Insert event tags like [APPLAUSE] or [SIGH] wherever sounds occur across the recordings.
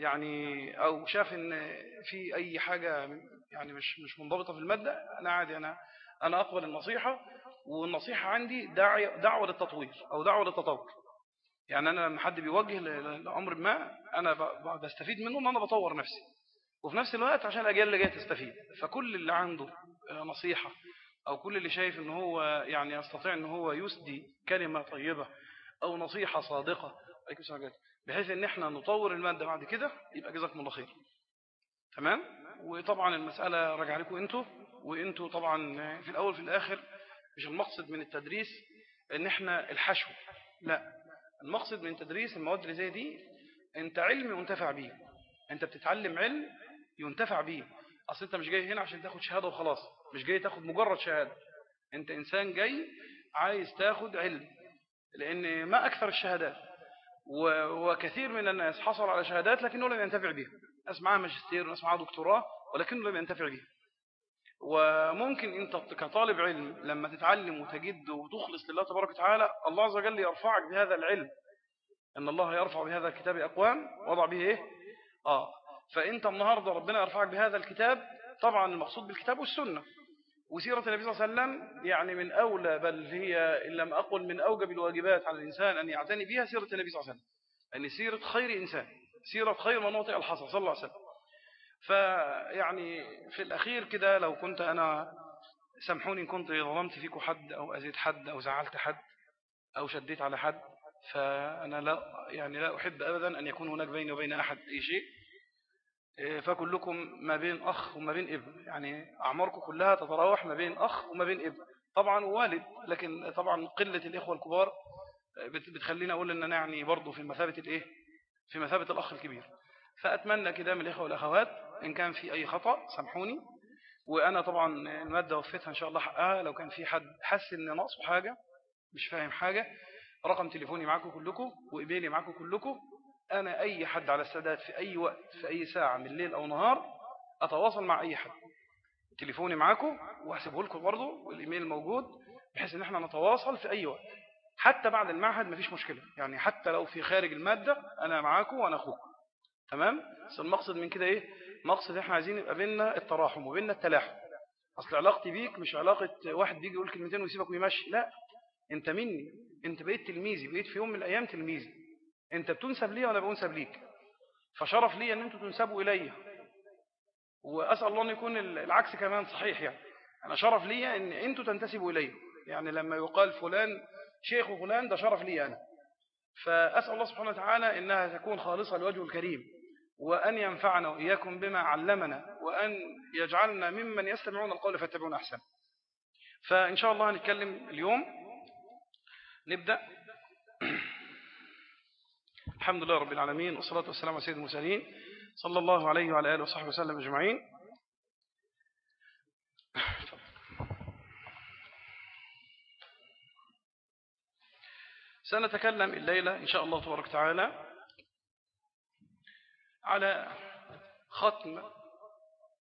يعني أو شاف إن في أي حاجة يعني مش مش منضبطة في المادة أنا عادي أنا أنا أقبل النصيحة والنصيحة عندي دعوة للتطوير أو دعوة للتطور. يعني أنا لما حد بيوجه لأمر ما أنا بستفيد منه أن أنا بطور نفسي. وفي نفس الوقت عشان الأجيال اللي جاية تستفيد. فكل اللي عنده نصيحة أو كل اللي شايف أنه هو يعني يستطيع أنه هو يسدي كلمة طيبة أو نصيحة صادقة بحيث أن إحنا نطور المادة بعد كده يبقى جزاكم الله خير. تمام؟ وطبعا المسألة رجع لكم أنتوا وأنتوا طبعا في الأول في الآخر مش المقصد من التدريس أن إحنا الحشو لا. المقصد من تدريس المواد اللي زي دي أنت علم ينتفع بيه. أنت بتتعلم علم ينتفع بيه. أصل أنت مش جاي هنا عشان تاخد شهادة وخلاص مش جاي تاخد مجرد شهادة. أنت إنسان جاي عايز تاخد علم لأن ما أكثر الشهادات. وكثير من الناس حصل على شهادات لكنه لم ينتفع بها. ناس معاه ماجستير وناس معاه دكتوراه ولكنه لم ينتفع بها وممكن أنت كطالب علم لما تتعلم وتجد وتخلص لله تبارك وتعالى الله عز وجل يرفعك بهذا العلم. إن الله يرفع بهذا الكتاب أقوام وضع به إيه؟ آه. فأنت النهاردة ربنا يرفعك بهذا الكتاب طبعا المقصود بالكتاب والسنة. وسيرة النبي صلى الله عليه وسلم يعني من أولى بل هي إن لم أقل من أوجب الواجبات على الإنسان أن يعتني بها سيرة النبي صلى الله عليه وسلم. يعني سيرة خير إنسان سيرة خير مناطق الحصر صلى الله عليه وسلم. فيعني في الأخير كده لو كنت أنا سامحوني إن كنت ظلمت فيكم حد أو أزيد حد أو زعلت حد أو شديت على حد فأنا لا يعني لا أحب أبدا أن يكون هناك بيني وبين أحد أي شيء. فكلكم ما بين أخ وما بين ابن. يعني أعماركم كلها تتراوح ما بين أخ وما بين ابن. طبعا والد لكن طبعا قلة الإخوة الكبار بتخلينا أقول أن أنا يعني برضو في مثابة الإيه؟ في مثابة الأخ الكبير. فأتمنى كده من الإخوة والأخوات إن كان في أي خطأ سامحوني. وأنا طبعا المادة وفيتها إن شاء الله حقها. لو كان في حد حس إن ناقصه حاجة مش فاهم حاجة رقم تليفوني معكم كلكم وإيميلي معكم كلكم. أنا أي حد على السادات في أي وقت في أي ساعة من الليل أو نهار أتواصل مع أي حد. تليفوني معكم وأحسبه لكم برضه والإيميل موجود بحيث إن إحنا نتواصل في أي وقت. حتى بعد المعهد مفيش مشكلة. يعني حتى لو في خارج المادة أنا معاكم وأنا أخوكم. تمام؟ بس المقصد من كده إيه؟ مقصد إحنا عايزين يبقى بيننا التراحم وبيننا التلاحم. أصل علاقتي بيك مش علاقة واحد بيجي يقول كلمتين ويسيبك ويمشي. لا. أنت مني. أنت بقيت تلميذي بقيت في يوم من الأيام تلميذي. أنت بتنسب لي وأنا بنسب ليك. فشرف لي أن أنتم تنسبوا إلي وأسأل الله أن يكون العكس كمان صحيح يعني. أنا شرف لي أن أنتم تنتسبوا إلي يعني لما يقال فلان شيخ فلان ده شرف لي أنا. فأسأل الله سبحانه وتعالى إنها تكون خالصة لوجه الكريم. وأن ينفعنا وإياكم بما علمنا. وأن يجعلنا ممن يستمعون القول فاتبعون أحسن. فإن شاء الله هنتكلم اليوم. نبدأ. الحمد لله رب العالمين والصلاة والسلام على سيد المرسلين صلى الله عليه وعلى آله وصحبه وسلم أجمعين. سنتكلم الليلة إن شاء الله تبارك وتعالى على ختم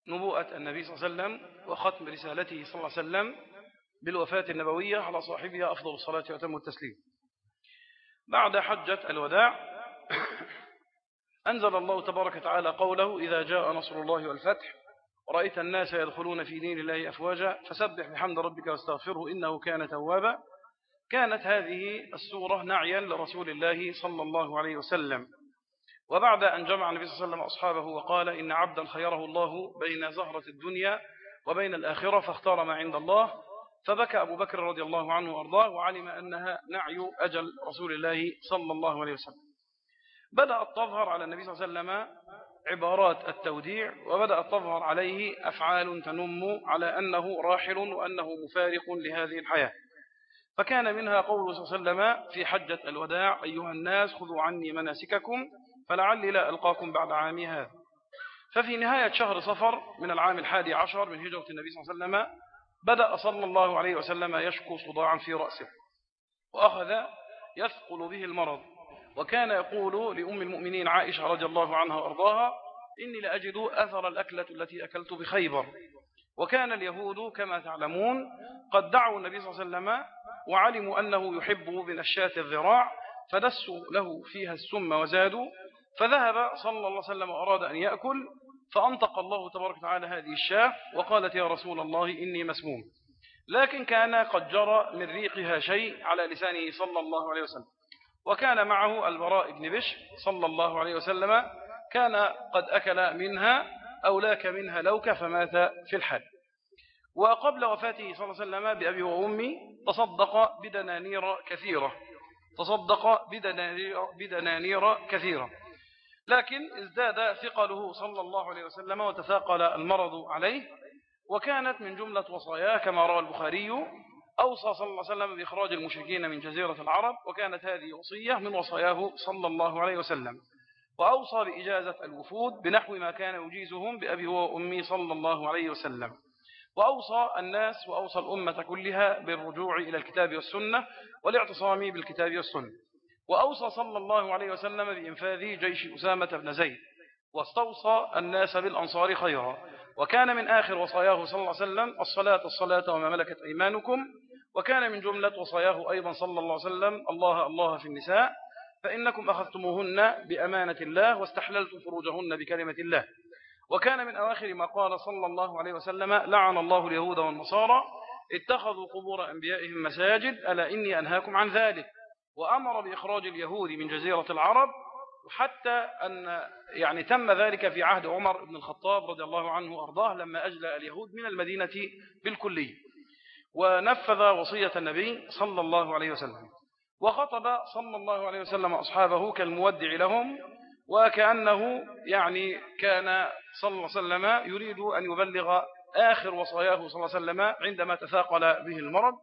نبوءة النبي صلى الله عليه وسلم وختم رسالته صلى الله عليه وسلم بالوفاة النبوية على صاحبها أفضل الصلاة وتم التسليم. بعد حجة الوداع أنزل الله تبارك وتعالى قوله إذا جاء نصر الله والفتح ورأيت الناس يدخلون في دين الله أفواجا فسبح بحمد ربك واستغفره إنه كان توابا. كانت هذه السورة نعيا لرسول الله صلى الله عليه وسلم. وبعد أن جمع النبي صلى الله عليه وسلم أصحابه وقال إن عبدا خيره الله بين زهرة الدنيا وبين الآخرة فاختار ما عند الله. فبكى أبو بكر رضي الله عنه وأرضاه وعلم أنها نعي أجل رسول الله صلى الله عليه وسلم. بدأت تظهر على النبي صلى الله عليه وسلم عبارات التوديع وبدأت تظهر عليه أفعال تنم على أنه راحل وأنه مفارق لهذه الحياة. فكان منها قول صلى الله عليه وسلم في حجة الوداع أيها الناس خذوا عني مناسككم فلعلي لا ألقاكم بعد عامي هذا. ففي نهاية شهر صفر من العام الحادي عشر من هجرة النبي صلى الله عليه وسلم بدأ صلى الله عليه وسلم يشكو صداعا في رأسه وأخذ يثقل به المرض. وكان يقول لأم المؤمنين عائشة رضي الله عنها وأرضاها إني لأجد أثر الأكلة التي أكلت بخيبر. وكان اليهود كما تعلمون قد دعوا النبي صلى الله عليه وسلم وعلموا أنه يحب من الشاة الذراع فدسوا له فيها السم وزادوا فذهب صلى الله عليه وسلم وأراد أن يأكل فأنطق الله تبارك وتعالى هذه الشاة وقالت يا رسول الله إني مسموم. لكن كان قد جرى من ريقها شيء على لسانه صلى الله عليه وسلم. وكان معه البراء بن بشر صلى الله عليه وسلم كان قد أكل منها أو لاك منها لوك فمات في الحال وقبل وفاته صلى الله عليه وسلم بأبي وأمي تصدق بدنانير كثيرة. تصدق بدنانير, بدنانير كثيرة. لكن ازداد ثقله صلى الله عليه وسلم وتثاقل المرض عليه وكانت من جملة وصاياه كما روى البخاري أوصى صلى الله عليه وسلم بإخراج المشركين من جزيرة العرب وكانت هذه وصية من وصاياه صلى الله عليه وسلم. وأوصى بإجازة الوفود بنحو ما كان يجيزهم بأبي وأمي صلى الله عليه وسلم. وأوصى الناس وأوصى الأمة كلها بالرجوع إلى الكتاب والسنة والاعتصام بالكتاب والسنة. وأوصى صلى الله عليه وسلم بإنفاذ جيش أسامة بن زيد. واستوصى الناس بالأنصار خيرا. وكان من آخر وصاياه صلى الله عليه وسلم الصلاة الصلاة وما ملكت أيمانكم. وكان من جملة وصاياه أيضا صلى الله عليه وسلم الله الله في النساء فإنكم أخذتموهن بأمانة الله واستحللتم فروجهن بكلمة الله. وكان من أواخر ما قال صلى الله عليه وسلم لعن الله اليهود والنصارى اتخذوا قبور أنبيائهم مساجد ألا إني أنهاكم عن ذلك. وأمر بإخراج اليهود من جزيرة العرب وحتى أن يعني تم ذلك في عهد عمر بن الخطاب رضي الله عنه وأرضاه لما أجلى اليهود من المدينة بالكلية. ونفذ وصية النبي صلى الله عليه وسلم. وخطب صلى الله عليه وسلم أصحابه كالمودع لهم وكأنه يعني كان صلى الله عليه وسلم يريد أن يبلغ آخر وصاياه صلى الله عليه وسلم عندما تثاقل به المرض.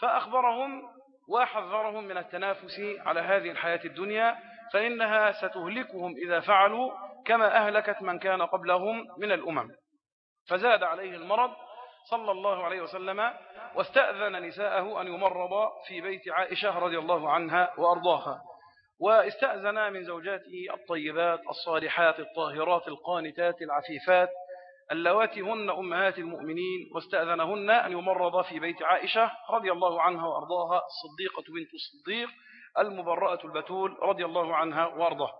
فأخبرهم وحذرهم من التنافس على هذه الحياة الدنيا فإنها ستهلكهم إذا فعلوا كما أهلكت من كان قبلهم من الأمم. فزاد عليه المرض صلى الله عليه وسلم واستأذن نساءه أن يمرض في بيت عائشة رضي الله عنها وأرضاها. واستأذن من زوجاته الطيبات الصالحات الطاهرات القانتات العفيفات اللواتي هن أمهات المؤمنين واستأذنهن أن يمرض في بيت عائشة رضي الله عنها وأرضاها الصديقة بنت الصديق المبرأة البتول رضي الله عنها وأرضاها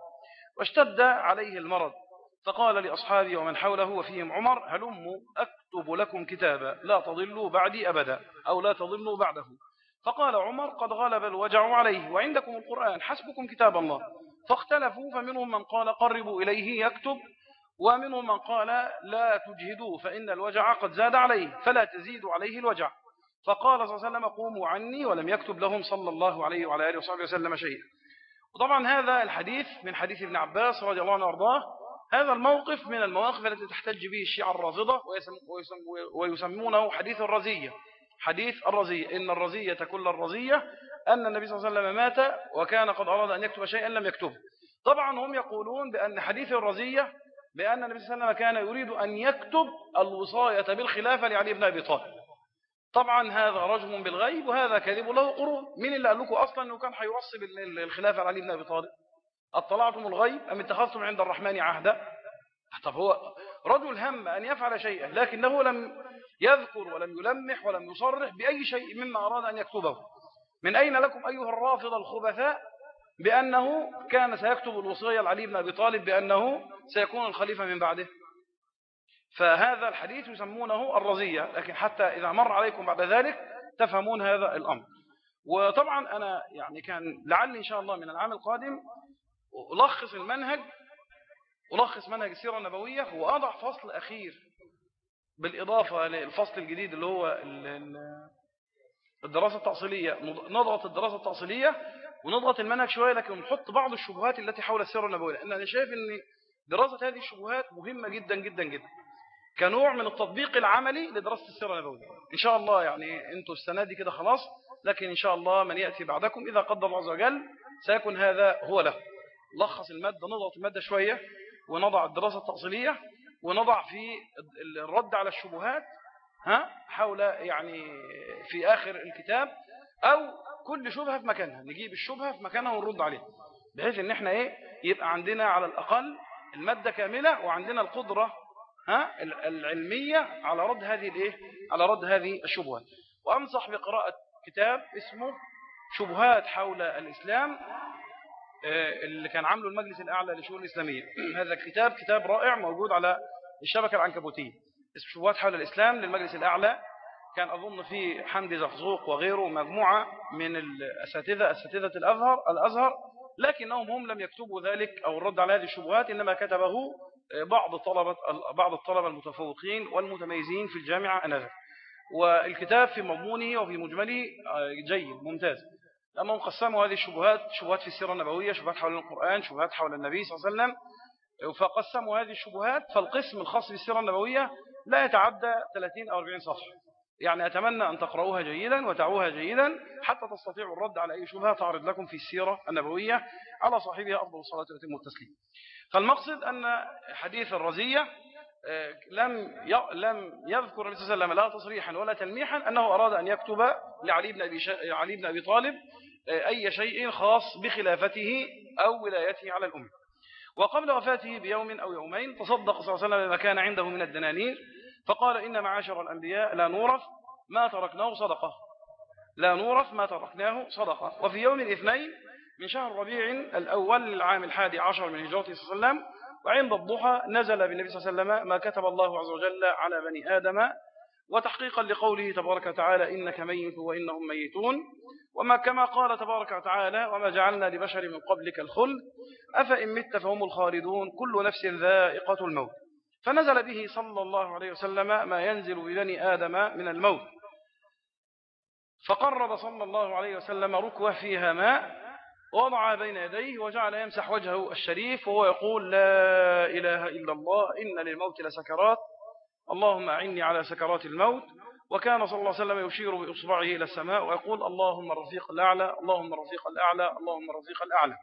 واشتد عليه المرض فقال لأصحابه ومن حوله وفيهم عمر هلموا أكتب لكم كتابا لا تضلوا بعدي أبدا أو لا تضلوا بعده. فقال عمر قد غلب الوجع عليه وعندكم القرآن حسبكم كتاب الله. فاختلفوا فمنهم من قال قربوا إليه يكتب ومنهم من قال لا تجهدوا فإن الوجع قد زاد عليه فلا تزيدوا عليه الوجع. فقال صلى الله عليه وسلم قوموا عني ولم يكتب لهم صلى الله عليه وعلى آله وصحبه وسلم شيئا. وطبعا هذا الحديث من حديث ابن عباس رضي الله عنه وأرضاه هذا الموقف من المواقف التي تحتج به الشيعة الرافضة ويسمونه حديث الرزية. حديث الرزية. إن الرزية كل الرزية. أن النبي صلى الله عليه وسلم مات وكان قد أراد أن يكتب شيئا لم يكتبه طبعا هم يقولون بأن حديث الرزية بأن النبي صلى الله عليه وسلم كان يريد أن يكتب الوصاية بالخلافة لعلي بن أبي طالب. طبعا هذا رجم بالغيب وهذا كذب له قرون. مين اللي قال لكم أصلا أنه كان حيوصي الخلافة لعلي بن أبي طالب؟ اطلعتم الغيب أم اتخذتم عند الرحمن عهدا؟ طب هو رجل هم أن يفعل شيئا لكنه لم يذكر ولم يلمح ولم يصرح بأي شيء مما أراد أن يكتبه. من أين لكم أيها الرافض الخبثاء بأنه كان سيكتب الوصية لعلي بن أبي طالب بأنه سيكون الخليفة من بعده؟ فهذا الحديث يسمونه الرزية لكن حتى إذا مر عليكم بعد ذلك تفهمون هذا الأمر. وطبعا أنا يعني كان لعلي إن شاء الله من العام القادم ألخص المنهج ألخص منهج السيرة النبوية وأضع فصل أخير بالإضافة للفصل الجديد اللي هو الدراسة التأصيلية نضغط الدراسة التأصيلية ونضغط المنهج شوية لكن نحط بعض الشبهات التي حول السيرة النبوية لأن أنا شايف أن دراسة هذه الشبهات مهمة جدا جدا جدا كنوع من التطبيق العملي لدراسة السيرة النبوية. إن شاء الله يعني أنتوا السنة دي كده خلاص لكن إن شاء الله من يأتي بعدكم إذا قدر الله عز وجل سيكون هذا هو له. لخص المادة نضغط المادة شوية ونضع الدراسة التأصيلية ونضع في الرد على الشبهات ها حول يعني في آخر الكتاب أو كل شبهة في مكانها نجيب الشبهة في مكانها ونرد عليها بحيث إن إحنا إيه يبقى عندنا على الأقل المادة كاملة وعندنا القدرة ها العلمية على رد هذه الإيه على رد هذه الشبهات. وأنصح بقراءة كتاب اسمه شبهات حول الإسلام اللي كان عامله المجلس الأعلى للشؤون الإسلامية. [CLEARS THROAT] هذا الكتاب كتاب رائع موجود على الشبكة العنكبوتية. اسم شبهات حول الإسلام للمجلس الأعلى. كان أظن في حمدي زخزوق وغيره مجموعة من الأساتذة أساتذة الأزهر الأزهر لكنهم هم لم يكتبوا ذلك أو الرد على هذه الشبهات إنما كتبه بعض الطلبة بعض الطلبة المتفوقين والمتميزين في الجامعة أنذاك. والكتاب في مضمونه وفي مجمله جيد ممتاز. لأنهم قسموا هذه الشبهات شبهات في السيرة النبوية شبهات حول القرآن شبهات حول النبي صلى الله عليه وسلم. فقسموا هذه الشبهات فالقسم الخاص بالسيرة النبوية لا يتعدى 30 أو 40 صفحة. يعني أتمنى أن تقرؤوها جيدا وتعوها جيدا حتى تستطيعوا الرد على أي شبهة تعرض لكم في السيرة النبوية على صاحبها أفضل الصلاة والتسليم فالمقصد أن حديث الرزية آه، لم لم يذكر النبي صلى الله عليه وسلم لا تصريحا ولا تلميحا أنه أراد أن يكتب لعلي بن أبي, علي بن أبي طالب أي شيء خاص بخلافته أو ولايته على الأمة. وقبل وفاته بيوم أو يومين تصدق صلى الله عليه وسلم بما كان عنده من الدنانير فقال إن معاشر الأنبياء لا نورث ما تركناه صدقة. لا نورث ما تركناه صدقة. وفي يوم الاثنين من شهر ربيع الأول للعام الحادي عشر من هجرته صلى الله عليه وسلم وعند الضحى نزل بالنبي صلى الله عليه وسلم ما كتب الله عز وجل على بني آدم وتحقيقا لقوله تبارك وتعالى إنك ميت وإنهم ميتون. وما كما قال تبارك وتعالى وما جعلنا لبشر من قبلك الخلد. أفإن مت فهم الخالدون. كل نفس ذائقة الموت. فنزل به صلى الله عليه وسلم ما ينزل ببني آدم من الموت. فقرب صلى الله عليه وسلم ركوة فيها ماء ووضع بين يديه وجعل يمسح وجهه الشريف وهو يقول لا إله إلا الله إن للموت لسكرات. اللهم أعني على سكرات الموت. وكان صلى الله عليه وسلم يشير بإصبعه إلى السماء ويقول اللهم الرفيق الأعلى اللهم الرفيق الأعلى اللهم الرفيق الأعلى.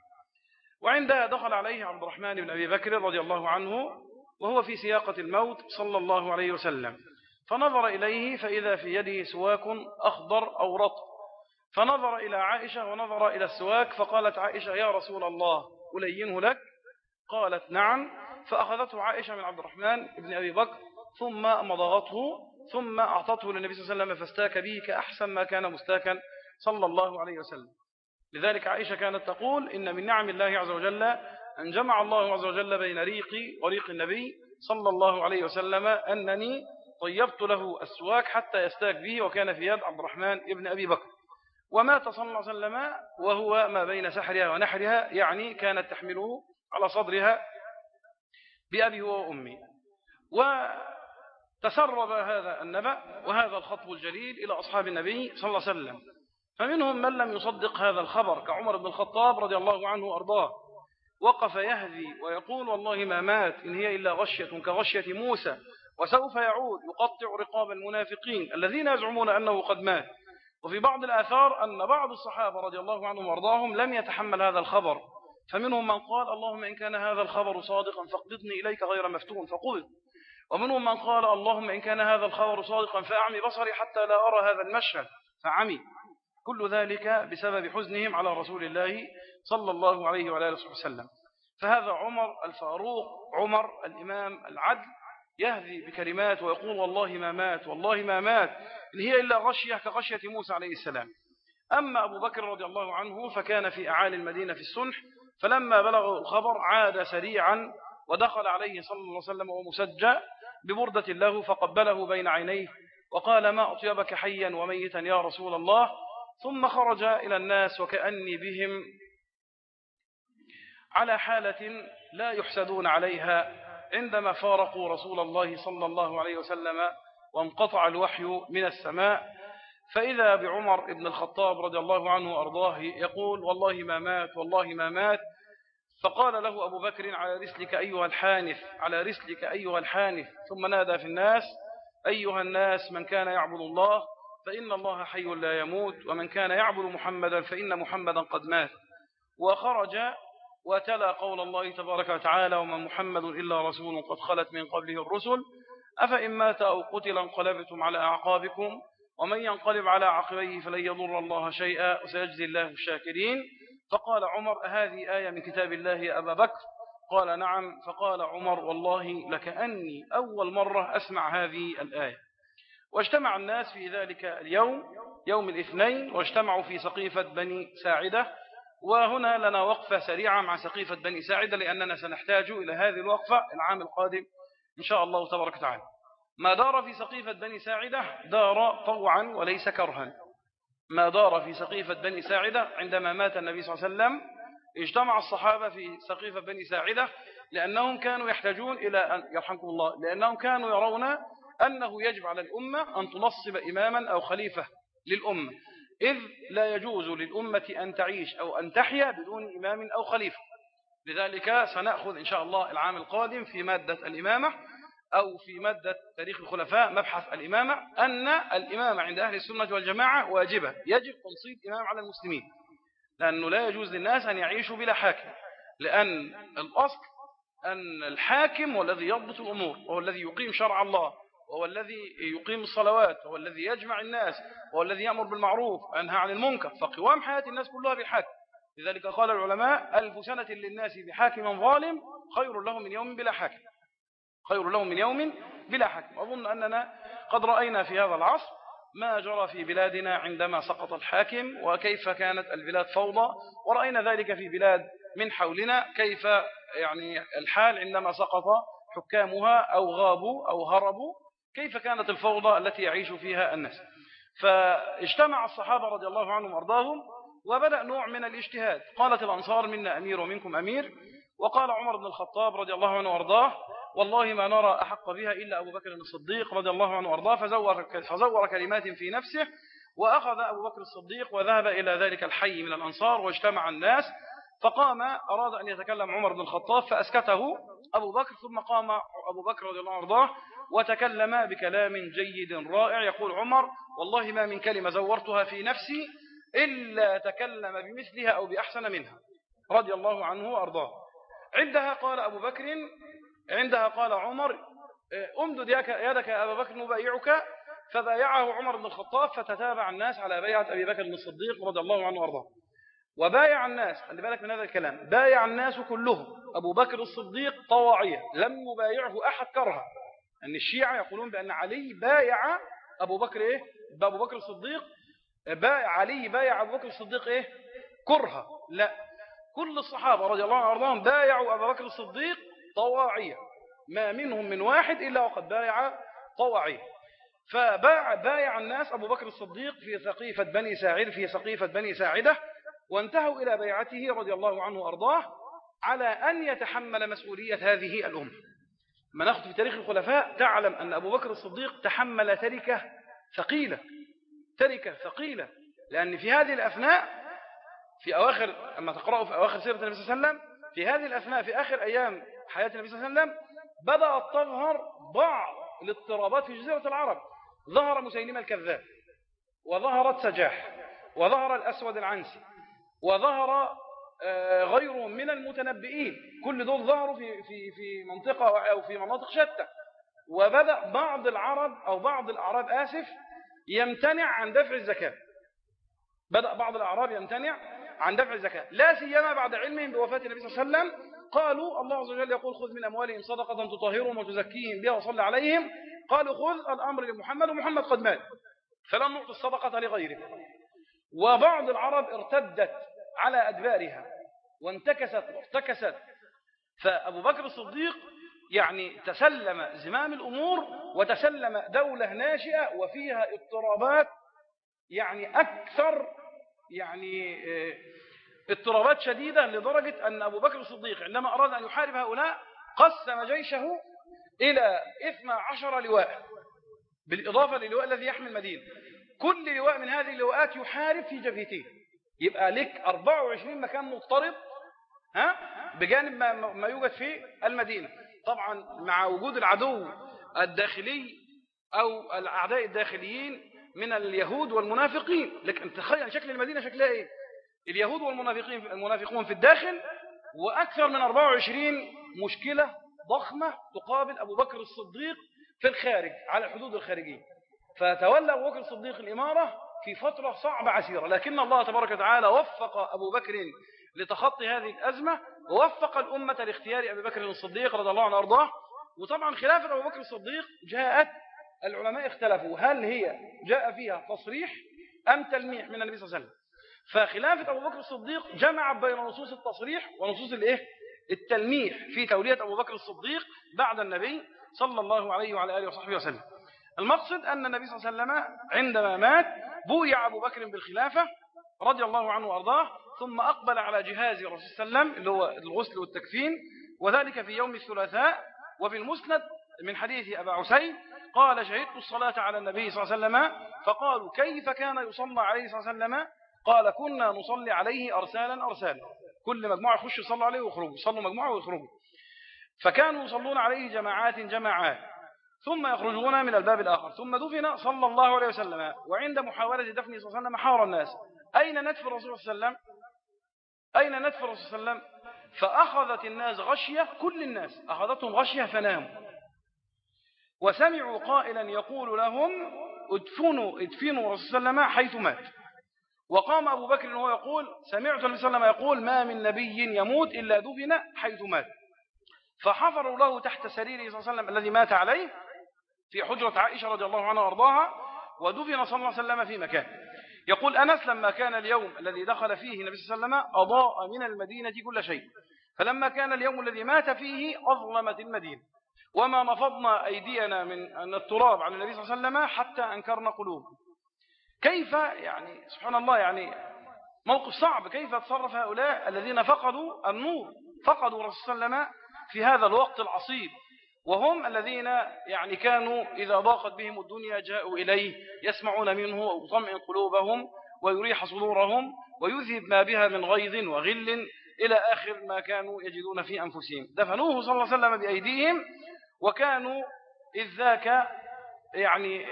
وعندها دخل عليه عبد الرحمن بن أبي بكر رضي الله عنه وهو في سياقة الموت صلى الله عليه وسلم. فنظر إليه فإذا في يده سواك أخضر أو رطب. فنظر إلى عائشة ونظر إلى السواك فقالت عائشة يا رسول الله ألينه لك؟ قالت نعم. فأخذته عائشة من عبد الرحمن بن أبي بكر ثم مضغته ثم أعطته للنبي صلى الله عليه وسلم فاستاك به كأحسن ما كان مستاكا صلى الله عليه وسلم. لذلك عائشة كانت تقول إن من نعم الله عز وجل أن جمع الله عز وجل بين ريقي وريق النبي صلى الله عليه وسلم أنني طيبت له السواك حتى يستاك به وكان في يد عبد الرحمن ابن أبي بكر. ومات صلى الله عليه وسلم وهو ما بين سحرها ونحرها يعني كانت تحمله على صدرها بأبي وأمي. وتسرب هذا النبأ وهذا الخطب الجليل إلى أصحاب النبي صلى الله عليه وسلم. فمنهم من لم يصدق هذا الخبر كعمر بن الخطاب رضي الله عنه وأرضاه. وقف يهذي ويقول والله ما مات إن هي إلا غشية كغشية موسى وسوف يعود يقطع رقاب المنافقين الذين يزعمون أنه قد مات. وفي بعض الآثار أن بعض الصحابة رضي الله عنهم وأرضاهم لم يتحمل هذا الخبر. فمنهم من قال اللهم إن كان هذا الخبر صادقا فاقبضني إليك غير مفتون فقبض ومنهم من قال اللهم إن كان هذا الخبر صادقا فأعمي بصري حتى لا أرى هذا المشهد. فعمي. كل ذلك بسبب حزنهم على رسول الله صلى الله عليه وعلى آله وسلم. فهذا عمر الفاروق عمر الإمام العدل يهذي بكلمات ويقول والله ما مات والله ما مات إن هي إلا غشية كغشية موسى عليه السلام. أما أبو بكر رضي الله عنه فكان في أعالي المدينة في السنح فلما بلغ الخبر عاد سريعا ودخل عليه صلى الله عليه وسلم ومسجى ببردة له فقبله بين عينيه وقال ما أطيبك حيا وميتا يا رسول الله؟ ثم خرج إلى الناس وكأني بهم على حالة لا يحسدون عليها عندما فارقوا رسول الله صلى الله عليه وسلم وانقطع الوحي من السماء. فإذا بعمر بن الخطاب رضي الله عنه وأرضاه يقول والله ما مات والله ما مات فقال له أبو بكر على رسلك أيها الحانف على رسلك أيها الحانف ثم نادى في الناس أيها الناس من كان يعبد الله فإن الله حي لا يموت ومن كان يعبد محمدا فإن محمدا قد مات. وخرج وتلا قول الله تبارك وتعالى وما محمد إلا رسول قد خلت من قبله الرسل. أفإن مات أو قتل انقلبتم على أعقابكم ومن ينقلب على عقبيه فلن يضر الله شيئا وسيجزي الله الشاكرين. فقال عمر هذه آية من كتاب الله يا أبا بكر؟ قال نعم. فقال عمر والله لكأني أول مرة أسمع هذه الآية. واجتمع الناس في ذلك اليوم يوم الاثنين واجتمعوا في سقيفة بني ساعدة. وهنا لنا وقفة سريعة مع سقيفة بني ساعدة لأننا سنحتاج إلى هذه الوقفة العام القادم إن شاء الله تبارك وتعالى. ما دار في سقيفة بني ساعدة دار طوعا وليس كرها. ما دار في سقيفة بني ساعدة عندما مات النبي صلى الله عليه وسلم اجتمع الصحابة في سقيفة بني ساعدة لأنهم كانوا يحتاجون إلى أن يرحمكم الله لأنهم كانوا يرون أنه يجب على الأمة أن تنصب إماما أو خليفة للأمة. إذ لا يجوز للأمة أن تعيش أو أن تحيا بدون إمام أو خليفة. لذلك سنأخذ إن شاء الله العام القادم في مادة الإمامة أو في مادة تاريخ الخلفاء مبحث الإمامة أن الإمامة عند أهل السنة والجماعة واجبة يجب تنصيب إمام على المسلمين لأنه لا يجوز للناس أن يعيشوا بلا حاكم لأن الأصل أن الحاكم هو الذي يضبط الأمور وهو الذي يقيم شرع الله وهو الذي يقيم الصلوات وهو الذي يجمع الناس وهو الذي يأمر بالمعروف وينهى عن المنكر فقوام حياة الناس كلها بالحاكم. لذلك قال العلماء ألف سنة للناس بحاكم ظالم خير له من يوم بلا حاكم. خير له من يوم بلا حاكم أظن أننا قد رأينا في هذا العصر ما جرى في بلادنا عندما سقط الحاكم وكيف كانت البلاد فوضى ورأينا ذلك في بلاد من حولنا كيف يعني الحال عندما سقط حكامها أو غابوا أو هربوا كيف كانت الفوضى التي يعيش فيها الناس. فاجتمع الصحابة رضي الله عنهم وأرضاهم وبدأ نوع من الاجتهاد. قالت الأنصار منا أمير ومنكم أمير. وقال عمر بن الخطاب رضي الله عنه وأرضاه والله ما نرى أحق بها إلا أبو بكر الصديق رضي الله عنه وأرضاه فزور, فزور كلمات في نفسه وأخذ أبو بكر الصديق وذهب إلى ذلك الحي من الأنصار واجتمع الناس فقام أراد أن يتكلم عمر بن الخطاب فأسكته أبو بكر ثم قام أبو بكر رضي الله عنه وتكلم بكلام جيد رائع. يقول عمر والله ما من كلمة زورتها في نفسي إلا تكلم بمثلها أو بأحسن منها رضي الله عنه وأرضاه. عندها قال أبو بكر عندها قال عمر أمدد يدك يا أبا بكر نبايعك فبايعه عمر بن الخطاب فتتابع الناس على بيعة أبي بكر الصديق رضي الله عنه وأرضاه. وبايع الناس خلي بالك من هذا الكلام بايع الناس كلهم. أبو بكر الصديق طواعية لم يبايعه أحد كرها. أن الشيعة يقولون بأن علي بايع أبو بكر إيه؟ أبو بكر الصديق بايع علي بايع أبو بكر الصديق إيه؟ كرها. لا. كل الصحابة رضي الله عنهم بايعوا أبو بكر الصديق طواعية ما منهم من واحد إلا وقد بايع طواعية. فبايع بايع الناس أبو بكر الصديق في سقيفة بني ساعد في سقيفة بني ساعدة وانتهوا إلى بيعته رضي الله عنه وأرضاه على أن يتحمل مسؤولية هذه الأمة. ما نأخذ في تاريخ الخلفاء تعلم أن أبو بكر الصديق تحمل تركة ثقيلة تركة ثقيلة. لأن في هذه الأثناء في أواخر أما تقرأوا في أواخر سيرة النبي صلى الله عليه وسلم في هذه الأثناء في آخر أيام حياة النبي صلى الله عليه وسلم بدأت تظهر بعض الاضطرابات في جزيرة العرب. ظهر مسيلمة الكذاب وظهرت سجاح وظهر الأسود العنسي وظهر آه، غيرهم من المتنبئين. كل دول ظهروا في, في, في منطقة أو في مناطق شتى. وبدأ بعض العرب أو بعض الأعراب آسف يمتنع عن دفع الزكاة. بدأ بعض الأعراب يمتنع عن دفع الزكاة. لا سيما بعد علمهم بوفاة النبي صلى الله عليه وسلم قالوا الله عز وجل يقول خذ من أموالهم صدقة تطهرهم وتزكيهم بها وصل عليهم. قالوا خذ الأمر لمحمد ومحمد قد مات. فلن نعطي الصدقة لغيره. وبعض العرب ارتدت على أدبارها وانتكست وارتكست فأبو بكر الصديق يعني تسلم زمام الأمور وتسلم دولة ناشئة وفيها اضطرابات يعني أكثر يعني آه، اضطرابات شديدة لدرجة أن أبو بكر الصديق عندما أراد أن يحارب هؤلاء قسم جيشه إلى 12 لواء بالإضافة للواء الذي يحمي المدينة. كل لواء من هذه اللواءات يحارب في جبهتين. يبقى لك 24 مكان مضطرب ها؟ بجانب ما, ما يوجد في المدينة. طبعا مع وجود العدو الداخلي أو الأعداء الداخليين من اليهود والمنافقين. لكن تخيل شكل المدينة شكلها إيه؟ اليهود والمنافقين المنافقون في الداخل وأكثر من 24 مشكلة ضخمة تقابل أبو بكر الصديق في الخارج على الحدود الخارجية. فتولى أبو بكر الصديق الإمارة في فترة صعبة عسيرة لكن الله تبارك وتعالى وفق أبو بكر لتخطي هذه الأزمة ووفق الأمة لاختيار أبي بكر الصديق رضي الله عنه وأرضاه. وطبعا خلافة أبو بكر الصديق جاءت العلماء اختلفوا هل هي جاء فيها تصريح أم تلميح من النبي صلى الله عليه وسلم. فخلافة أبو بكر الصديق جمع بين نصوص التصريح ونصوص الإيه؟ التلميح في تولية أبو بكر الصديق بعد النبي صلى الله عليه وعلى آله وصحبه وسلم المقصد أن النبي صلى الله عليه وسلم عندما مات بويع أبو بكر بالخلافة رضي الله عنه وأرضاه ثم أقبل على جهاز الرسول صلى الله عليه وسلم اللي هو الغسل والتكفين وذلك في يوم الثلاثاء وفي المسند من حديث أبا عسي قال شهدت الصلاة على النبي صلى الله عليه وسلم فقالوا كيف كان يصلى عليه صلى الله عليه وسلم قال كنا نصلي عليه أرسالا أرسالا. كل مجموعة يخش يصلوا عليه ويخرجوا. يصلوا مجموعة ويخرجوا. فكانوا يصلون عليه جماعات جماعات ثم يخرجون من الباب الآخر. ثم دفن صلى الله عليه وسلم. وعند محاولة دفنه صلى الله عليه وسلم حار الناس. أين ندف الرسول صلى الله عليه وسلم؟ أين ندف الرسول صلى الله عليه وسلم؟ فأخذت الناس غشية كل الناس. أخذتهم غشية فناموا. وسمعوا قائلا يقول لهم ادفنوا ادفنوا الرسول صلى الله عليه وسلم حيث مات. وقام أبو بكر وهو يقول سمعت النبي صلى الله عليه وسلم يقول ما من نبي يموت إلا دفن حيث مات. فحفروا له تحت سريره صلى الله عليه وسلم الذي مات عليه في حجرة عائشة رضي الله عنها وأرضاها ودفن صلى الله عليه وسلم في مكان يقول أنس لما كان اليوم الذي دخل فيه النبي صلى الله عليه وسلم أضاء من المدينة كل شيء. فلما كان اليوم الذي مات فيه أظلمت المدينة. وما نفضنا أيدينا من التراب على النبي صلى الله عليه وسلم حتى أنكرنا قلوب كيف يعني سبحان الله يعني موقف صعب كيف تصرف هؤلاء الذين فقدوا النور فقدوا رسول صلى الله عليه وسلم في هذا الوقت العصيب وهم الذين يعني كانوا إذا ضاقت بهم الدنيا جاءوا إليه يسمعون منه ويطمئن قلوبهم ويريح صدورهم ويذهب ما بها من غيظ وغل إلى آخر ما كانوا يجدون في أنفسهم. دفنوه صلى الله عليه وسلم بأيديهم وكانوا إذ ذاك يعني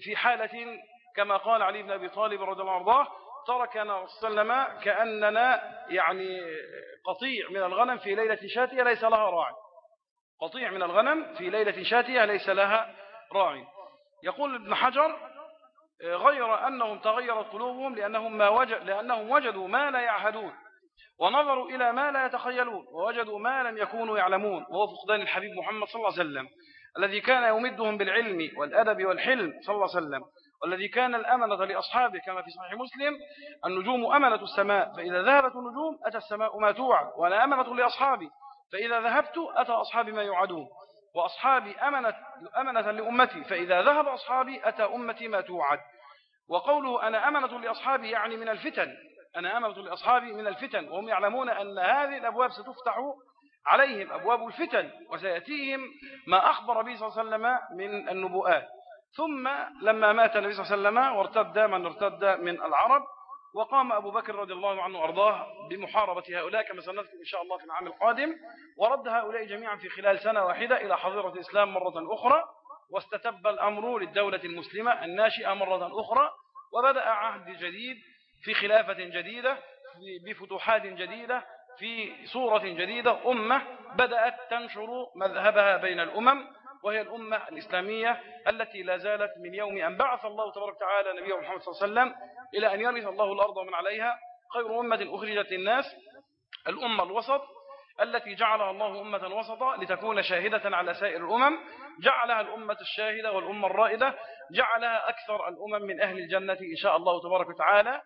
في حالة كما قال علي بن أبي طالب رضي الله عنه تركنا وسلم كأننا يعني قطيع من الغنم في ليلة شاتية ليس لها راعي. قطيع من الغنم في ليلة شاتية ليس لها راعي. يقول ابن حجر غير أنهم تغيرت قلوبهم لأنهم, ما وجد لأنهم وجدوا ما لا يعهدون ونظروا إلى ما لا يتخيلون ووجدوا ما لم يكونوا يعلمون وهو فقدان الحبيب محمد صلى الله عليه وسلم الذي كان يمدهم بالعلم والأدب والحلم صلى الله عليه وسلم. والذي كان الأمنة لأصحابه كما في صحيح مسلم النجوم أمنة السماء فإذا ذهبت النجوم أتى السماء ما توعد وأنا أمنة لأصحابي فإذا ذهبت أتى أصحابي ما يوعدون. وأصحابي أمنة, أمنة لأمتي فإذا ذهب أصحابي أتى أمتي ما توعد. وقوله أنا أمنة لأصحابي يعني من الفتن. أنا أمنة لأصحابي من الفتن وهم يعلمون أن هذه الأبواب ستفتح عليهم أبواب الفتن وسيأتيهم ما أخبر به صلى الله عليه وسلم من النبوءات. ثم لما مات النبي صلى الله عليه وسلم وارتد من ارتد من العرب وقام أبو بكر رضي الله عنه وأرضاه بمحاربة هؤلاء كما سنذكر إن شاء الله في العام القادم. ورد هؤلاء جميعا في خلال سنة واحدة إلى حظيرة الإسلام مرة أخرى واستتب الأمر للدولة المسلمة الناشئة مرة أخرى وبدأ عهد جديد في خلافة جديدة بفتوحات جديدة في صورة جديدة أمة بدأت تنشر مذهبها بين الأمم. وهي الأمة الإسلامية التي لا زالت من يوم أن بعث الله تبارك وتعالى نبيه محمد صلى الله عليه وسلم إلى أن يرث الله الأرض ومن عليها. خير أمة أخرجت للناس. الأمة الوسط التي جعلها الله أمة وسطا لتكون شاهدة على سائر الأمم. جعلها الأمة الشاهدة والأمة الرائدة. جعلها أكثر الأمم من أهل الجنة إن شاء الله تبارك وتعالى.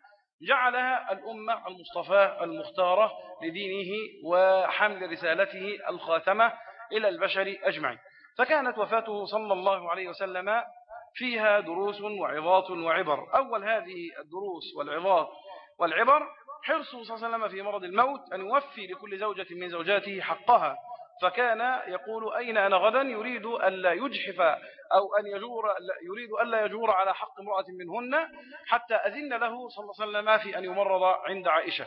جعلها الأمة المصطفى المختارة لدينه وحمل رسالته الخاتمة إلى البشر أجمعين. فكانت وفاته صلى الله عليه وسلم فيها دروس وعظات وعبر. أول هذه الدروس والعظات والعبر حرصه صلى الله عليه وسلم في مرض الموت أن يوفي لكل زوجة من زوجاته حقها. فكان يقول أين أنا غدا؟ يريد ألا يجحف أو أن يجور يريد ألا يجور على حق امرأة منهن حتى أذن له صلى الله عليه وسلم في أن يمرض عند عائشة.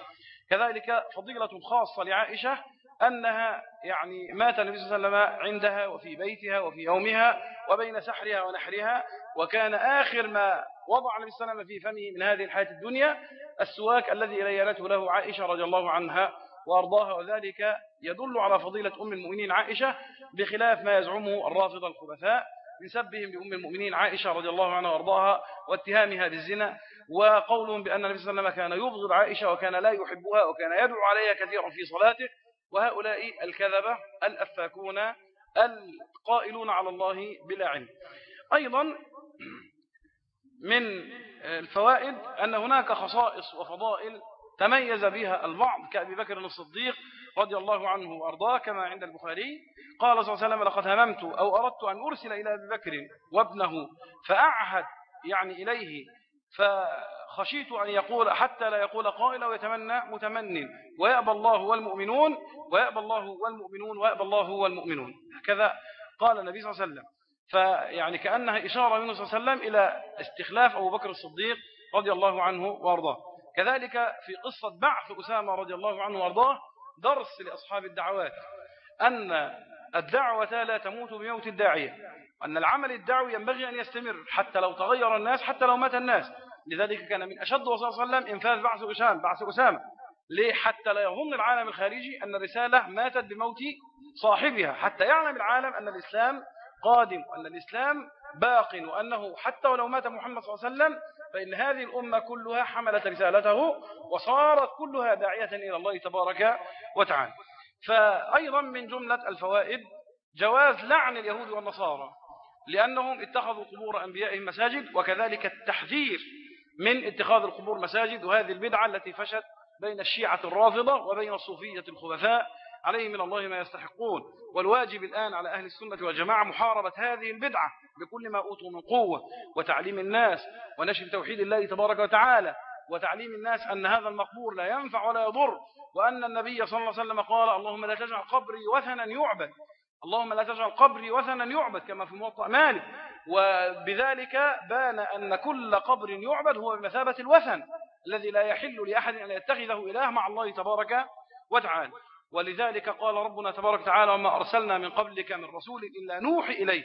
كذلك فضيلة خاصة لعائشة أنها يعني مات النبي صلى الله عليه وسلم عندها وفي بيتها وفي يومها وبين سحرها ونحرها وكان آخر ما وضع النبي صلى الله عليه وسلم في فمه من هذه الحياة الدنيا السواك الذي لينته له عائشة رضي الله عنها وأرضاها وذلك يدل على فضيلة أم المؤمنين عائشة بخلاف ما يزعمه الرافضة الخبثاء من سبهم لأم المؤمنين عائشة رضي الله عنها وأرضاها واتهامها بالزنا وقولهم بأن النبي صلى الله عليه وسلم كان يبغض عائشة وكان لا يحبها وكان يدعو عليها كثيرا في صلاته وهؤلاء الكذبة الأفاكون القائلون على الله بلا علم. أيضا من الفوائد أن هناك خصائص وفضائل تميز بها البعض كأبي بكر الصديق رضي الله عنه وأرضاه كما عند البخاري. قال صلى الله عليه وسلم لقد هممت أو أردت أن أرسل إلى أبي بكر وابنه فأعهد يعني إليه فخشيت أن يقول حتى لا يقول قائل ويتمنى متمن. ويأبى الله والمؤمنون ويأبى الله والمؤمنون ويأبى الله والمؤمنون. هكذا قال النبي صلى الله عليه وسلم. فيعني كأنها إشارة منه صلى الله عليه وسلم إلى استخلاف أبو بكر الصديق رضي الله عنه وأرضاه. كذلك في قصة بعث أسامة رضي الله عنه وأرضاه درس لأصحاب الدعوات أن الدعوة لا تموت بموت الداعية أن العمل الدعوي ينبغي أن يستمر حتى لو تغير الناس حتى لو مات الناس. لذلك كان من أشد وصلى الله عليه وسلم إنفاذ بعث أسامة بعث أسامة. ليه؟ حتى لا يظن العالم الخارجي أن الرسالة ماتت بموت صاحبها حتى يعلم العالم أن الإسلام قادم وأن الإسلام باق وأنه حتى ولو مات محمد صلى الله عليه وسلم فإن هذه الأمة كلها حملت رسالته وصارت كلها داعية إلى الله تبارك وتعالى. فأيضا من جملة الفوائد جواز لعن اليهود والنصارى لأنهم اتخذوا قبور أنبيائهم مساجد وكذلك التحذير من اتخاذ القبور مساجد وهذه البدعة التي فشت بين الشيعة الرافضة وبين الصوفية الخبثاء عليه من الله ما يستحقون. والواجب الآن على أهل السنة والجماعة محاربة هذه البدعة بكل ما أوتوا من قوة وتعليم الناس ونشر توحيد الله تبارك وتعالى وتعليم الناس أن هذا المقبور لا ينفع ولا يضر وأن النبي صلى الله عليه وسلم قال اللهم لا تجعل قبري وثنا يعبد اللهم لا تجعل قبري وثنا يعبد كما في موطأ مالك. وبذلك بان أن كل قبر يعبد هو بمثابة الوثن الذي لا يحل لأحد أن يتخذه إله مع الله تبارك وتعالى. ولذلك قال ربنا تبارك وتعالى وما أرسلنا من قبلك من رسول إلا نوحي إليه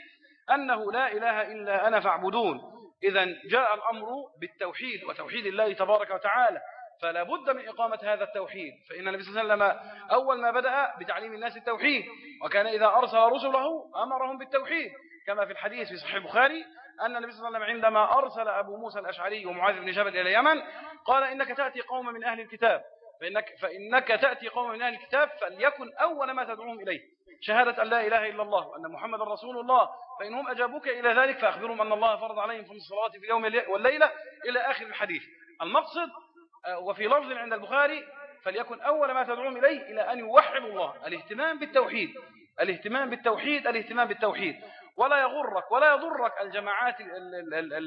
أنه لا إله إلا أنا فاعبدون إذا جاء الأمر بالتوحيد وتوحيد الله تبارك وتعالى فلا بد من إقامة هذا التوحيد. فإن النبي صلى الله عليه وسلم أول ما بدأ بتعليم الناس التوحيد وكان إذا أرسل رسله أمرهم بالتوحيد. كما في الحديث في صحيح البخاري أن النبي صلى الله عليه وسلم عندما أرسل أبو موسى الأشعري ومعاذ بن جبل إلى اليمن قال إنك تأتي قوم من أهل الكتاب فإنك, فإنك تأتي قوم من أهل الكتاب فليكن أول ما تدعوهم إليه. شهادة أن لا إله إلا الله وأن محمد رسول الله فإنهم أجابوك إلى ذلك فأخبرهم أن الله فرض عليهم خمس صلوات في اليوم والليلة إلى آخر الحديث. المقصد آه، وفي لفظ عند البخاري فليكن أول ما تدعوهم إليه إلى أن يوحدوا الله الاهتمام بالتوحيد الاهتمام بالتوحيد الاهتمام بالتوحيد. ولا يغرك ولا يضرك الجماعات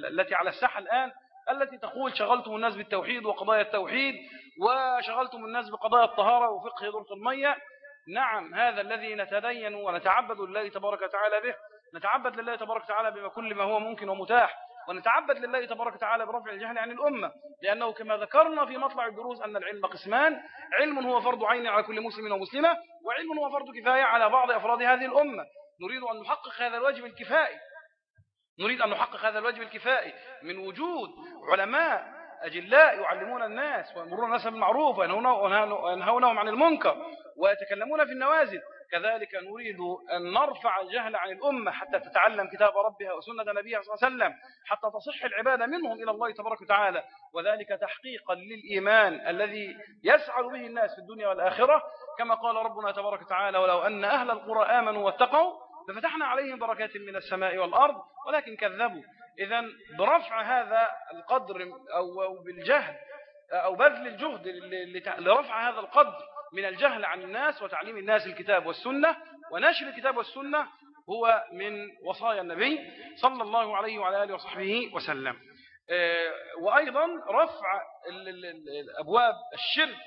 التي على الساحة الآن التي تقول شغلتم الناس بالتوحيد وقضايا التوحيد وشغلتم الناس بقضايا الطهارة وفقه دورة المية. نعم هذا الذي نتدين ونتعبد لله تبارك وتعالى به نتعبد لله تبارك وتعالى بما كل ما هو ممكن ومتاح ونتعبد لله تبارك وتعالى برفع الجهل عن الأمة لأنه كما ذكرنا في مطلع الدروس أن العلم قسمان علم هو فرض عين على كل مسلم ومسلمة وعلم هو فرض كفاية على بعض أفراد هذه الأمة. نريد أن نحقق هذا الواجب الكفائي. نريد أن نحقق هذا الواجب الكفائي. من وجود علماء أجلاء يعلمون الناس ويمرون الناس بالمعروف وينهونهم عن المنكر ويتكلمون في النوازل. كذلك نريد أن نرفع الجهل عن الأمة حتى تتعلم كتاب ربها وسنة نبيها صلى الله عليه وسلم حتى تصح العبادة منهم إلى الله تبارك وتعالى. وذلك تحقيقا للإيمان الذي يسعد به الناس في الدنيا والآخرة. كما قال ربنا تبارك وتعالى ولو أن أهل القرى آمنوا واتقوا ففتحنا عليهم بركات من السماء والأرض ولكن كذبوا. إذا برفع هذا القدر أو بالجهل أو بذل الجهد لرفع هذا القدر من الجهل عن الناس وتعليم الناس الكتاب والسنة. ونشر الكتاب والسنة هو من وصايا النبي صلى الله عليه وعلى آله وصحبه وسلم. آه، وأيضا رفع أبواب الشرك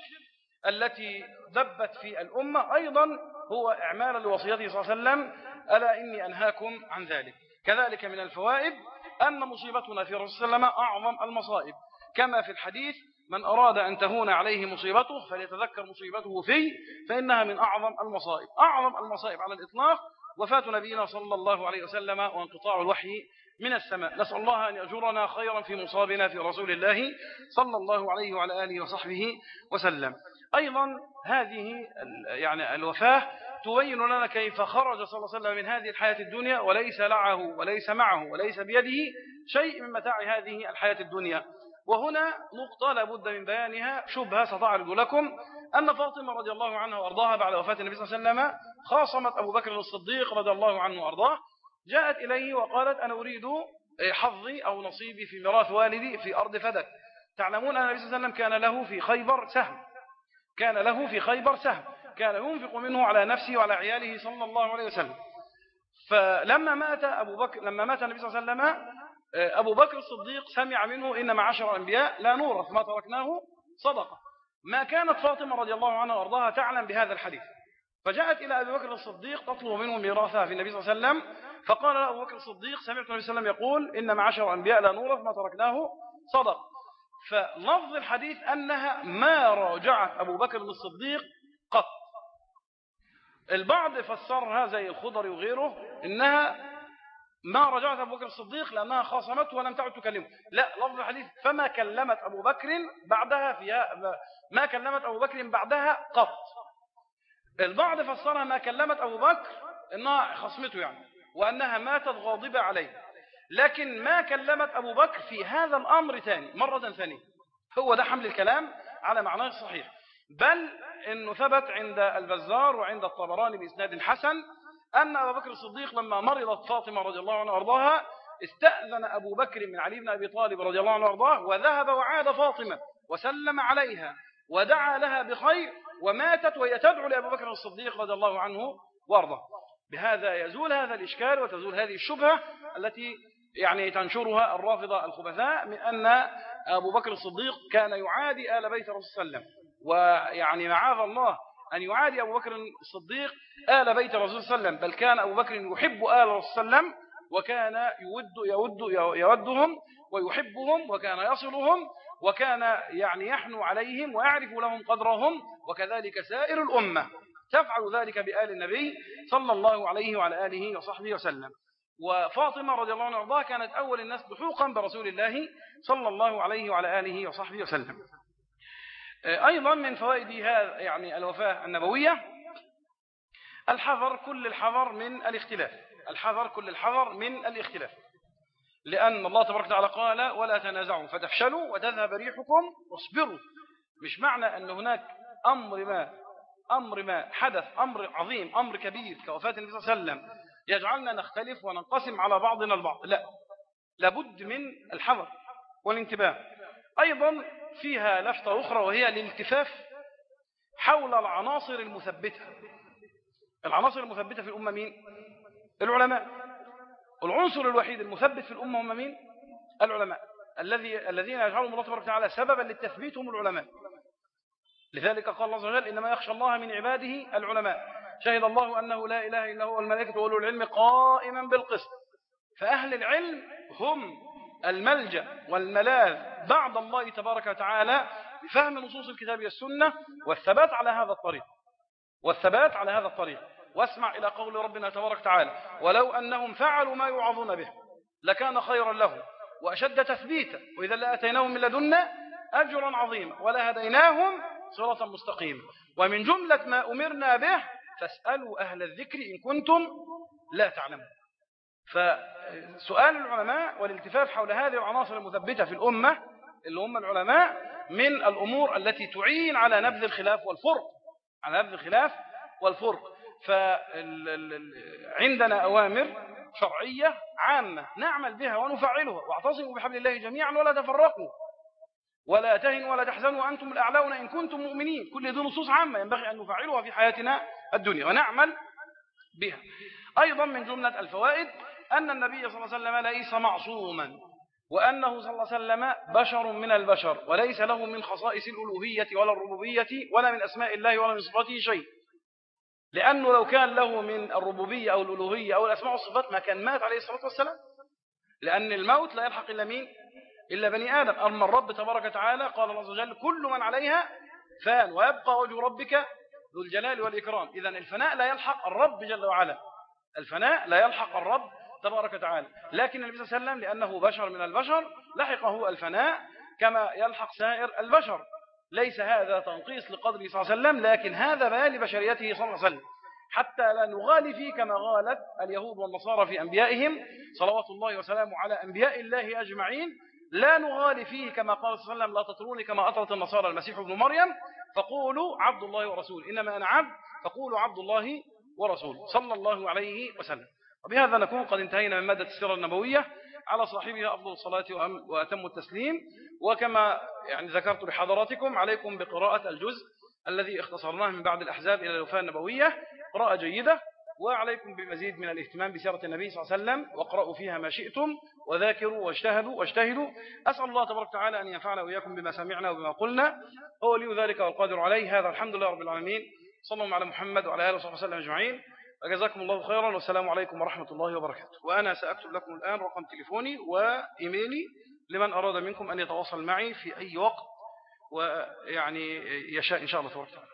التي دبت في الأمة. أيضا هو إعمالا لوصيته صلى الله عليه وسلم ألا إني أنهاكم عن ذلك. كذلك من الفوائد أن مصيبتنا في رسول الله أعظم المصائب. كما في الحديث من أراد أن تهون عليه مصيبته فليتذكر مصيبته فيه فإنها من أعظم المصائب. أعظم المصائب على الإطلاق وفاة نبينا صلى الله عليه وسلم وانقطاع الوحي من السماء. نسأل الله أن يأجرنا خيرا في مصابنا في رسول الله صلى الله عليه وعلى آله وصحبه وسلم. أيضا هذه يعني الوفاة تبين لنا كيف خرج صلى الله عليه وسلم من هذه الحياة الدنيا وليس لعه وليس معه وليس بيده شيء من متاع هذه الحياة الدنيا. وهنا نقطة لابد من بيانها شبهة ستعرض لكم أن فاطمة رضي الله عنها وأرضاها بعد وفاة النبي صلى الله عليه وسلم خاصمت أبو بكر الصديق رضي الله عنه وأرضاه جاءت إليه وقالت أنا أريد حظي أو نصيبي في ميراث والدي في أرض فدك. تعلمون أن النبي صلى الله عليه وسلم كان له في خيبر سهم. كان له في خيبر سهم. كان ينفق منه على نفسه وعلى عياله صلى الله عليه وسلم. فلما مات أبو بكر لما مات النبي صلى الله عليه وسلم أبو بكر الصديق سمع منه إن معاشر الأنبياء لا نورث ما تركناه صدقة. ما كانت فاطمة رضي الله عنها وأرضاها تعلم بهذا الحديث. فجاءت إلى أبي بكر الصديق تطلب منه ميراثها في النبي صلى الله عليه وسلم. فقال له أبو بكر الصديق سمعت النبي صلى الله عليه وسلم يقول إن معاشر الأنبياء لا نورث ما تركناه صدق فلفظ الحديث أنها ما راجعت أبو بكر الصديق قط. البعض فسرها زي الخضر وغيره إنها ما رجعت أبو بكر الصديق لأنها خاصمته ولم تعد تكلمه. لا لفظ الحديث فما كلمت أبو بكر بعدها فيها ما كلمت أبو بكر بعدها قط. البعض فسرها ما كلمت أبو بكر إنها خصمته يعني وأنها ماتت غاضبة عليه. لكن ما كلمت أبو بكر في هذا الأمر ثاني مرة ثانية هو ده حمل الكلام على معناه الصحيح بل إنه ثبت عند البزار وعند الطبراني بإسناد حسن أن أبو بكر الصديق لما مرضت فاطمة رضي الله عنها وأرضاها استأذن أبو بكر من علي بن أبي طالب رضي الله عنه وأرضاه وذهب وعاد فاطمة وسلم عليها ودعا لها بخير وماتت وهي تدعو لأبو بكر الصديق رضي الله عنه وأرضاه. بهذا يزول هذا الإشكال وتزول هذه الشبهة التي يعني تنشرها الرافضة الخبثاء من أن أبو بكر الصديق كان يعادي آل بيت الرسول صلى الله عليه وسلم. ويعني معاذ الله أن يعادي أبو بكر الصديق آل بيت الرسول صلى الله عليه وسلم بل كان أبو بكر يحب آل الرسول صلى الله عليه وسلم وكان يود يود يودهم ويحبهم وكان يصلهم وكان يعني يحنو عليهم ويعرف لهم قدرهم وكذلك سائر الأمة. تفعل ذلك بآل النبي صلى الله عليه وعلى آله وصحبه وسلم. وفاطمة رضي الله عنها كانت أول الناس لحوقا برسول الله صلى الله عليه وعلى آله وصحبه وسلم. أيضا من فوائد هذا يعني الوفاة النبوية الحذر كل الحذر من الاختلاف. الحذر كل الحذر من الاختلاف. لأن الله تبارك وتعالى قال ولا تنازعوا فتفشلوا وتذهب ريحكم واصبروا. مش معنى أن هناك أمر ما أمر ما حدث أمر عظيم أمر كبير كوفاة النبي صلى الله عليه وسلم يجعلنا نختلف وننقسم على بعضنا البعض. لا. لابد من الحذر والانتباه. أيضا فيها لفتة أخرى وهي الالتفاف حول العناصر المثبتة. العناصر المثبتة في الأمة مين؟ العلماء. العنصر الوحيد المثبت في الأمة هم مين؟ العلماء. الذي الذين يجعلهم الله تبارك وتعالى سببا للتثبيت هم العلماء. لذلك قال الله عز وجل إنما يخشى الله من عباده العلماء. شهد الله أنه لا إله إلا هو الملائكة وأولو العلم قائما بالقسط. فأهل العلم هم الملجأ والملاذ بعد الله تبارك وتعالى بفهم نصوص الكتاب والسنة والثبات على هذا الطريق. والثبات على هذا الطريق. واسمع إلى قول ربنا تبارك وتعالى ولو أنهم فعلوا ما يوعظون به لكان خيرا لهم وأشد تثبيتا وإذا لأتيناهم من لدنا أجرا عظيما ولهديناهم صراطا مستقيما ومن جملة ما أمرنا به فاسألوا أهل الذكر إن كنتم لا تعلمون. فسؤال العلماء والالتفاف حول هذه العناصر المثبتة في الأمة اللي هم العلماء من الأمور التي تعين على نبذ الخلاف والفرق. على نبذ الخلاف والفرق. فعندنا أوامر شرعية عامة نعمل بها ونفعلها. واعتصموا بحبل الله جميعا ولا تفرقوا. ولا تهنوا ولا تحزنوا وأنتم الأعلون إن كنتم مؤمنين. كل دي نصوص عامة ينبغي أن نفعلها في حياتنا الدنيا ونعمل بها. أيضا من جملة الفوائد أن النبي صلى الله عليه وسلم ليس معصوما وأنه صلى الله عليه وسلم بشر من البشر وليس له من خصائص الألوهية ولا الربوبية ولا من أسماء الله ولا من صفاته شيء. لأنه لو كان له من الربوبية أو الألوهية أو الأسماء والصفات ما كان مات عليه الصلاة والسلام. لأن الموت لا يلحق إلا مين؟ إلا بني آدم. أما الرب تبارك وتعالى قال الله عز وجل كل من عليها فان ويبقى وجه ربك ذو الجلال والإكرام. إذا الفناء لا يلحق الرب جل وعلا. الفناء لا يلحق الرب تبارك وتعالى. لكن النبي صلى الله عليه وسلم لأنه بشر من البشر لحقه الفناء كما يلحق سائر البشر. ليس هذا تنقيص لقدره صلى الله عليه وسلم لكن هذا بيان لبشريته صلى الله عليه وسلم. حتى لا نغالي فيه كما غالت اليهود والنصارى في أنبيائهم. صلوات الله وسلامه على أنبياء الله أجمعين. لا نغالي فيه كما قال صلى الله عليه وسلم لا تطروني كما أطرت النصارى المسيح ابن مريم. فقولوا عبد الله ورسول. إنما أنا عبد فقولوا عبد الله ورسول. صلى الله عليه وسلم. وبهذا نكون قد انتهينا من مادة السيرة النبوية. على صاحبها أفضل الصلاة وأتم التسليم. وكما يعني ذكرت لحضراتكم عليكم بقراءة الجزء الذي اختصرناه من بعد الأحزاب إلى الوفاة النبوية. قراءة جيدة. وعليكم بمزيد من الاهتمام بسيرة النبي صلى الله عليه وسلم. واقرأوا فيها ما شئتم وذاكروا واجتهدوا واجتهدوا. أسأل الله تبارك وتعالى أن ينفعنا وإياكم بما سمعنا وبما قلنا. هو لي ذلك والقادر عليه. هذا الحمد لله رب العالمين. الله على محمد وعلى آله وصحبه وسلم أجمعين. وجزاكم الله خيرا والسلام عليكم ورحمة الله وبركاته. وأنا سأكتب لكم الآن رقم تليفوني وإيميلي لمن أراد منكم أن يتواصل معي في أي وقت ويعني يشاء إن شاء الله تبارك وتعالى.